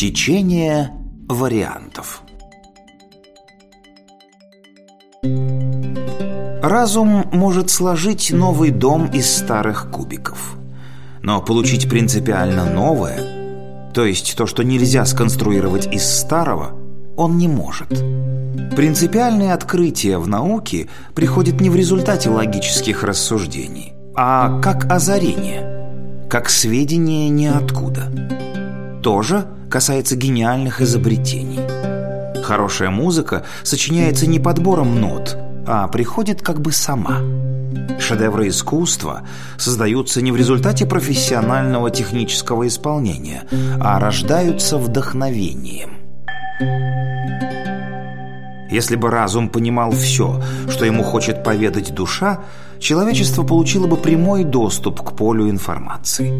Течение вариантов Разум может сложить новый дом из старых кубиков. Но получить принципиально новое, то есть то, что нельзя сконструировать из старого, он не может. Принципиальные открытия в науке приходят не в результате логических рассуждений, а как озарение, как сведения ниоткуда. Тоже касается гениальных изобретений. Хорошая музыка сочиняется не подбором нот – а приходит как бы сама. Шедевры искусства создаются не в результате профессионального технического исполнения, а рождаются вдохновением. Если бы разум понимал все, что ему хочет поведать душа, человечество получило бы прямой доступ к полю информации.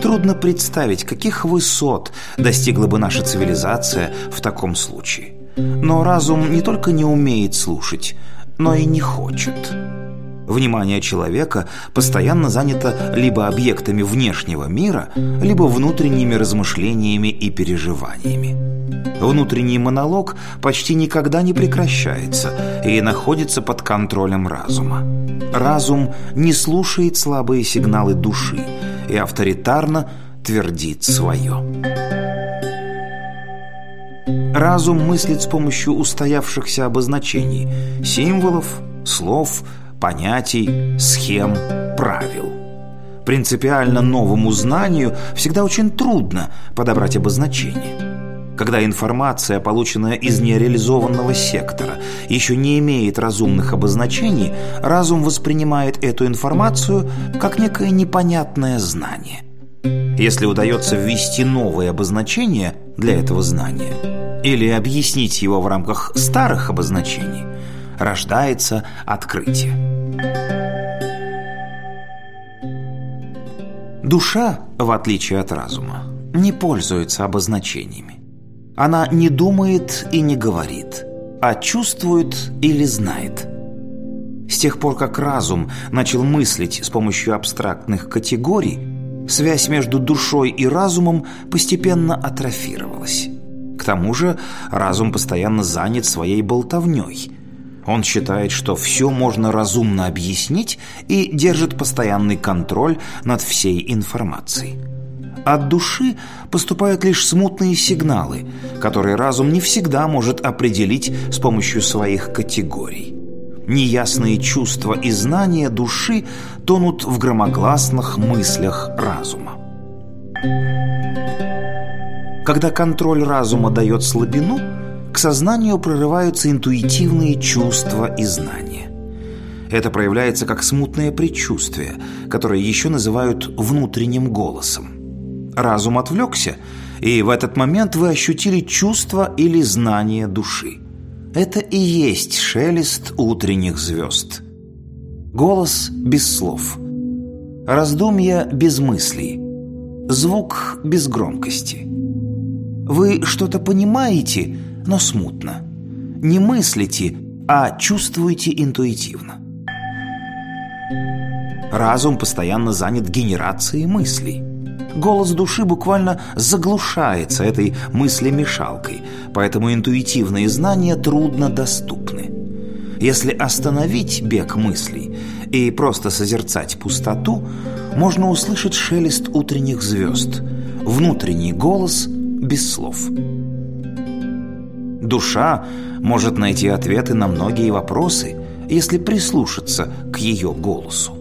Трудно представить, каких высот достигла бы наша цивилизация в таком случае. Но разум не только не умеет слушать, но и не хочет. Внимание человека постоянно занято либо объектами внешнего мира, либо внутренними размышлениями и переживаниями. Внутренний монолог почти никогда не прекращается и находится под контролем разума. Разум не слушает слабые сигналы души и авторитарно твердит свое. Разум мыслит с помощью устоявшихся обозначений, символов, слов, понятий, схем, правил. Принципиально новому знанию всегда очень трудно подобрать обозначение. Когда информация, полученная из нереализованного сектора, еще не имеет разумных обозначений, разум воспринимает эту информацию как некое непонятное знание. Если удается ввести новые обозначения для этого знания – или объяснить его в рамках старых обозначений, рождается открытие. Душа, в отличие от разума, не пользуется обозначениями. Она не думает и не говорит, а чувствует или знает. С тех пор, как разум начал мыслить с помощью абстрактных категорий, связь между душой и разумом постепенно атрофировалась тому же разум постоянно занят своей болтовней. Он считает, что все можно разумно объяснить и держит постоянный контроль над всей информацией. От души поступают лишь смутные сигналы, которые разум не всегда может определить с помощью своих категорий. Неясные чувства и знания души тонут в громогласных мыслях разума. Когда контроль разума дает слабину, к сознанию прорываются интуитивные чувства и знания. Это проявляется как смутное предчувствие, которое еще называют внутренним голосом. Разум отвлекся, и в этот момент вы ощутили чувство или знание души. Это и есть шелест утренних звезд. Голос без слов. Раздумья без мыслей. Звук без громкости. Вы что-то понимаете, но смутно. Не мыслите, а чувствуете интуитивно. Разум постоянно занят генерацией мыслей. Голос души буквально заглушается этой мыслемешалкой, поэтому интуитивные знания трудно доступны. Если остановить бег мыслей и просто созерцать пустоту, можно услышать шелест утренних звезд, внутренний голос – без слов. Душа может найти ответы на многие вопросы, если прислушаться к ее голосу.